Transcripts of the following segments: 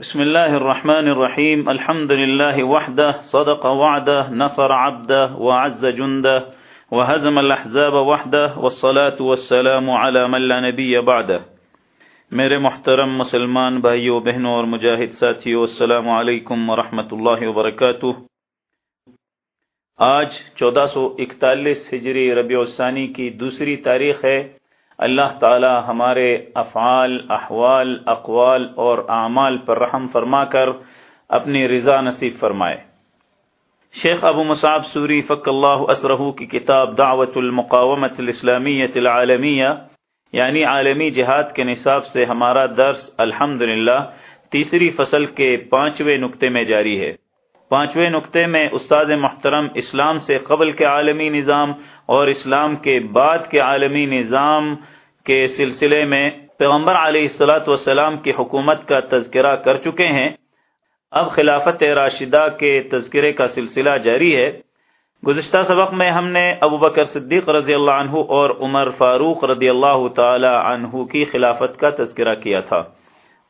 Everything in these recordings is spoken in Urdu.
بسم الله الرحمن الرحيم الحمد لله وحده صدق وعده نصر عبده وعز جنده وهزم الأحزاب وحده والصلاة والسلام على من لا نبي بعده میرے محترم مسلمان بھائیوں، بہنوں اور مجاہد ساتھیوں، السلام علیکم ورحمۃ اللہ وبرکاتہ۔ آج چودہ سو اکتالیس ہجری ربیع الثانی کی دوسری تاریخ ہے۔ اللہ تعالی ہمارے افعال، احوال، اقوال اور اعمال پر رحم فرما کر اپنی رضا نصیب فرمائے۔ شیخ ابو مصعب سوری فق اللہ اسرہ کی کتاب دعوت المقامت الاسلامیت العالمیہ یعنی عالمی جہاد کے نصاب سے ہمارا درس الحمد تیسری فصل کے پانچویں نقطے میں جاری ہے۔ پانچویں نقطے میں استاد محترم اسلام سے قبل کے عالمی نظام اور اسلام کے بعد کے عالمی نظام کے سلسلے میں پیغمبر علیہ السلاۃ والسلام کی حکومت کا تذکرہ کر چکے ہیں۔ اب خلافت راشدہ کے تذکرے کا سلسلہ جاری ہے۔ گزشتہ سبق میں ہم نے ابو بکر صدیق رضی اللہ عنہ اور عمر فاروق رضی اللہ تعالی عنہ کی خلافت کا تذکرہ کیا تھا۔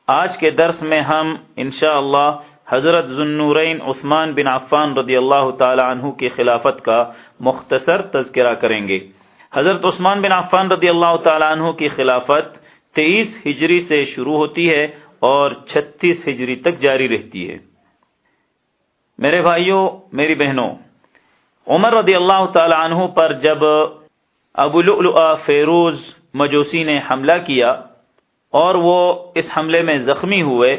آج کے درس میں ہم انشاءاللہ اللہ حضرت ذنورین عثمان بن عفان رضی اللہ تعالی عنہ کی خلافت کا مختصر تذکرہ کریں گے۔ حضرت عثمان بن عفان رضی اللہ تعالی عنہ کی خلافت تیئیس ہجری سے شروع ہوتی ہے اور چھتیس ہجری تک جاری رہتی ہے۔ میرے بھائیوں، میری بہنوں، عمر رضی اللہ تعالی عنہ پر جب ابو فیروز مجوسی نے حملہ کیا اور وہ اس حملے میں زخمی ہوئے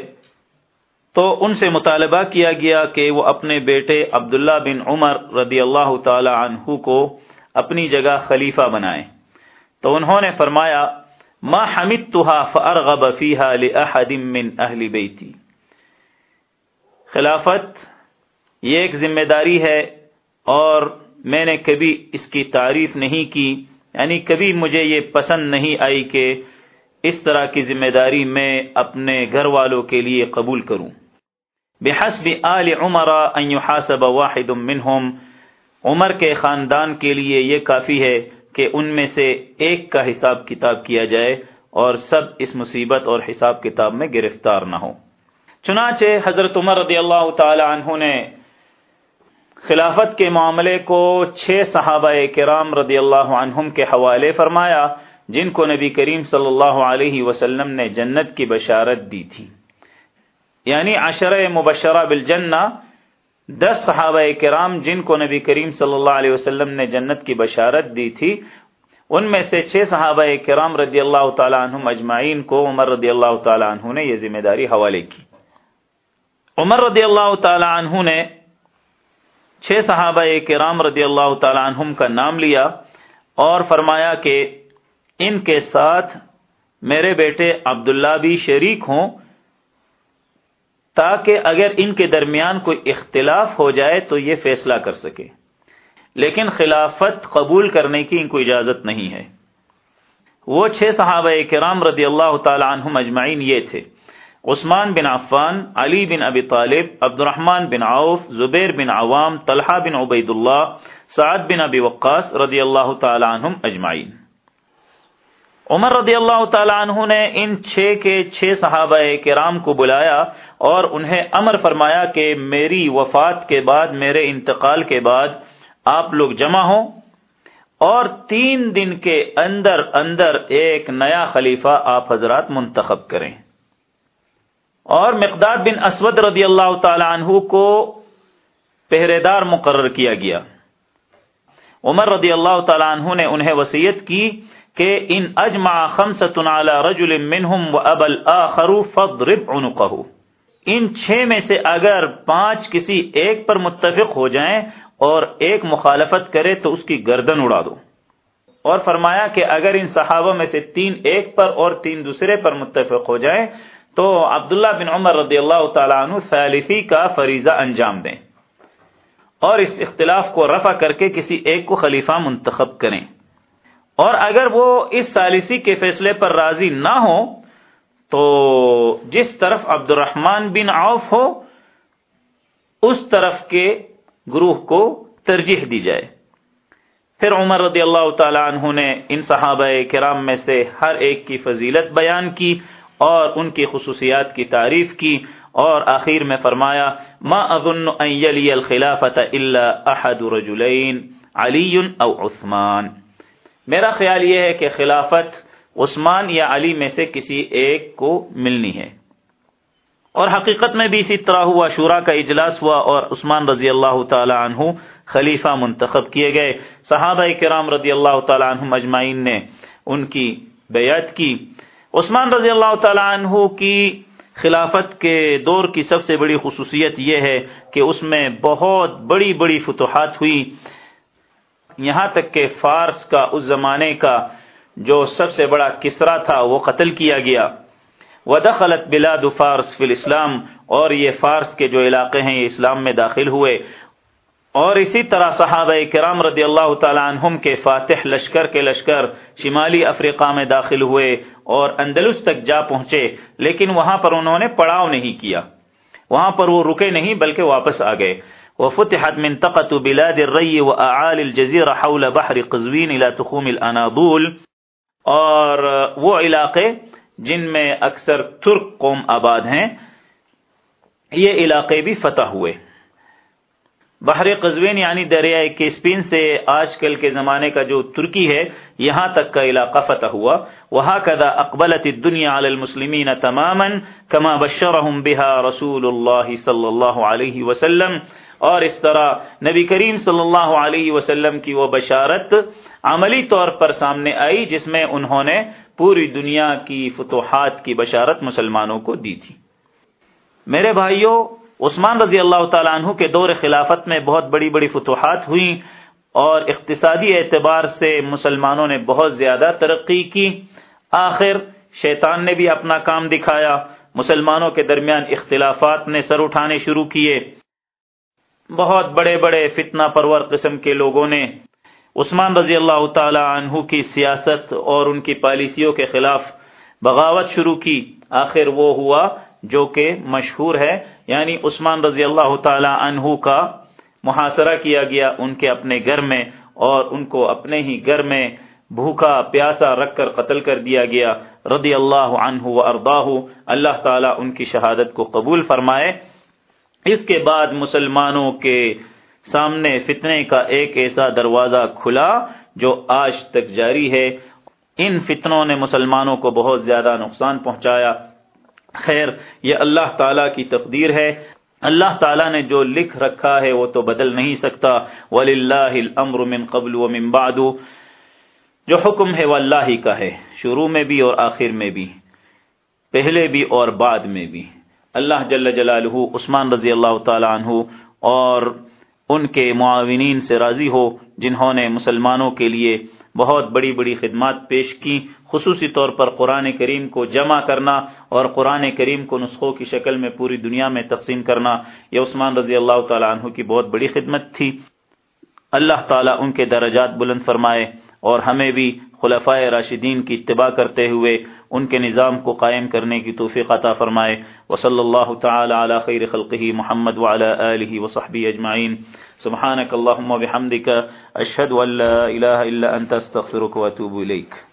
تو ان سے مطالبہ کیا گیا کہ وہ اپنے بیٹے عبداللہ بن عمر رضی اللہ تعالی عنہ کو اپنی جگہ خلیفہ بنائیں۔ تو انہوں نے فرمایا، ما فرغب لاحد من اہل بیتی۔ خلافت یہ ایک ذمہ داری ہے اور میں نے کبھی اس کی تعریف نہیں کی یعنی کبھی مجھے یہ پسند نہیں آئی کہ اس طرح کی ذمہ داری میں اپنے گھر والوں کے لیے قبول کروں۔ بحسب آل عمر ان يحاسب واحد منهم عمر کے خاندان کے لیے یہ کافی ہے کہ ان میں سے ایک کا حساب کتاب کیا جائے اور سب اس مصیبت اور حساب کتاب میں گرفتار نہ ہو چنانچہ حضرت عمر رضی اللہ تعالی عنہ نے خلافت کے معاملے کو چھ صحابہ کرام رضی اللہ عنہم کے حوالے فرمایا۔ جن کو نبی کریم صلی اللہ علیہ وسلم نے جنت کی بشارت دی تھی۔ یعنی عشر مبشرہ بالجنہ، دس صحابہ کرام جن کو نبی کریم صلی اللہ علیہ وسلم نے جنت کی بشارت دی تھی، ان میں سے چھ صحابہ کرام رضی اللہ تعالیٰ عنہ اجمعین کو عمر رضی اللہ تعالیٰ عنہ نے یہ ذمہ داری حوالے کی۔ عمر رضی اللہ تعالیٰ عنہ نے چھ صحابہ کرام رضی اللہ تعالیٰ عنہم کا نام لیا اور فرمایا کہ ان کے ساتھ میرے بیٹے عبداللہ بھی شریک ہوں، تاکہ اگر ان کے درمیان کوئی اختلاف ہو جائے تو یہ فیصلہ کر سکے۔ لیکن خلافت قبول کرنے کی ان کو اجازت نہیں ہے۔ وہ چھ صحابہ کرام رضی اللہ تعالی عنہم اجمعین یہ تھے۔ عثمان بن عفان، علی بن ابی طالب عبد الرحمن بن عوف، زبیر بن عوام، طلحہ بن عبید اللہ سعد بن ابی وقاص رضی اللہ تعالی عنہم اجمعین۔ عمر رضی اللہ تعالی عنہ نے ان چھ کے چھ صحابہ کرام کو بلایا اور انہیں امر فرمایا کہ میری وفات کے بعد، میرے انتقال کے بعد آپ لوگ جمع ہوں اور تین دن کے اندر اندر ایک نیا خلیفہ آپ حضرات منتخب کریں۔ اور مقداد بن اسود رضی اللہ تعالی عنہ کو پہرے دار مقرر کیا گیا۔ عمر رضی اللہ تعالی عنہ نے انہیں وسیعت کی کہ ان اجمع خمسۃ علی رجل منهم وابى الاخر فاضرب عنقه۔ ان چھ میں سے اگر پانچ کسی ایک پر متفق ہو جائیں اور ایک مخالفت کرے تو اس کی گردن اڑا دو۔ اور فرمایا کہ اگر ان صحابہ میں سے تین ایک پر اور تین دوسرے پر متفق ہو جائیں تو عبداللہ بن عمر رضی اللہ تعالیٰ عنہ ثالثی کا فریضہ انجام دیں۔ اور اس اختلاف کو رفع کر کے کسی ایک کو خلیفہ منتخب کریں۔ اور اگر وہ اس سالسی کے فیصلے پر راضی نہ ہو، تو جس طرف عبد الرحمن بن عوف ہو، اس طرف کے گروہ کو ترجیح دی جائے۔ پھر عمر رضی اللہ تعالی عنہ نے ان صحابہ کرام میں سے ہر ایک کی فضیلت بیان کی اور ان کی خصوصیات کی تعریف کی اور آخر میں فرمایا، ما اظن ان یلی الخلافت الا احد رجلین، علی او عثمان. میرا خیال یہ ہے کہ خلافت عثمان یا علی میں سے کسی ایک کو ملنی ہے۔ اور حقیقت میں بھی اسی طرح ہوا، شورا کا اجلاس ہوا اور عثمان رضی اللہ تعالی عنہ خلیفہ منتخب کیے گئے۔ صحابہ کرام رضی اللہ تعالی عنہ مجمعین نے ان کی بیعت کی۔ عثمان رضی اللہ تعالی عنہ کی خلافت کے دور کی سب سے بڑی خصوصیت یہ ہے کہ اس میں بہت بڑی بڑی فتوحات ہوئی۔ یہاں تک کہ فارس کا اس زمانے کا جو سب سے بڑا کسرا تھا وہ قتل کیا گیا۔ ودخلت بلاد فارس فی الاسلام اور یہ فارس کے جو علاقے ہیں یہ اسلام میں داخل ہوئے۔ اور اسی طرح صحابہ کرام رضی اللہ تعالی عنہم کے فاتح لشکر کے لشکر شمالی افریقہ میں داخل ہوئے اور اندلس تک جا پہنچے، لیکن وہاں پر انہوں نے پڑاؤ نہیں کیا۔ وہاں پر وہ رکے نہیں بلکہ واپس آ گئے۔ وفتحت منطقة بلاد الري وأعالي الجزيرة حول بحر قزوين إلى تخوم الأناضول. اور وہ علاقے جن میں اکثر ترک قوم آباد ہیں، یہ علاقے بھی فتح ہوئے۔ بحر قزوین یعنی دریائے کیسپین سے آج کل کے زمانے کا جو ترکی ہے، یہاں تک کا علاقہ فتح ہوا۔ وہاں کدا اقبلت دنیا علی المسلمین تماما کما بشرهم بها رسول اللہ صلی اللہ علیہ وسلم۔ اور اس طرح نبی کریم صلی اللہ علیہ وسلم کی وہ بشارت عملی طور پر سامنے آئی، جس میں انہوں نے پوری دنیا کی فتوحات کی بشارت مسلمانوں کو دی تھی۔ میرے بھائیوں عثمان رضی اللہ تعالیٰ عنہ کے دور خلافت میں بہت بڑی بڑی فتوحات ہوئی اور اقتصادی اعتبار سے مسلمانوں نے بہت زیادہ ترقی کی۔ آخر شیطان نے بھی اپنا کام دکھایا۔ مسلمانوں کے درمیان اختلافات نے سر اٹھانے شروع کیے۔ بہت بڑے بڑے فتنہ پرور قسم کے لوگوں نے عثمان رضی اللہ تعالی عنہ کی سیاست اور ان کی پالیسیوں کے خلاف بغاوت شروع کی۔ آخر وہ ہوا جو کہ مشہور ہے۔ یعنی عثمان رضی اللہ تعالی عنہ کا محاصرہ کیا گیا ان کے اپنے گھر میں اور ان کو اپنے ہی گھر میں بھوکا پیاسا رکھ کر قتل کر دیا گیا۔ رضی اللہ عنہ و ارداہ اللہ تعالیٰ ان کی شہادت کو قبول فرمائے۔ اس کے بعد مسلمانوں کے سامنے فتنے کا ایک ایسا دروازہ کھلا جو آج تک جاری ہے۔ ان فتنوں نے مسلمانوں کو بہت زیادہ نقصان پہنچایا۔ خیر، یہ اللہ تعالی کی تقدیر ہے۔ اللہ تعالیٰ نے جو لکھ رکھا ہے وہ تو بدل نہیں سکتا۔ الامر من قبل ومن بعد۔ جو حکم ہے وہ اللہ ہی کا ہے۔ شروع میں بھی اور آخر میں بھی۔ پہلے بھی اور بعد میں بھی۔ اللہ جل جلالہ عثمان رضی اللہ تعالی عنہ اور ان کے معاونین سے راضی ہو، جنہوں نے مسلمانوں کے لیے بہت بڑی بڑی خدمات پیش کی، خصوصی طور پر قرآن کریم کو جمع کرنا اور قرآن کریم کو نسخوں کی شکل میں پوری دنیا میں تقسیم کرنا، یہ عثمان رضی اللہ تعالیٰ عنہ کی بہت بڑی خدمت تھی۔ اللہ تعالیٰ ان کے درجات بلند فرمائے اور ہمیں بھی خلفۂ راشدین کی اتباع کرتے ہوئے ان کے نظام کو قائم کرنے کی توفیق عطا فرمائے۔ وصلی اللہ تعالی علی خیر خلقہ محمد وعلی آلہ وصحبہ اجمعین۔ سبحانک اللہم وبحمدک اشہد ان لا الہ الا انت، استغفرک واتوب الیک۔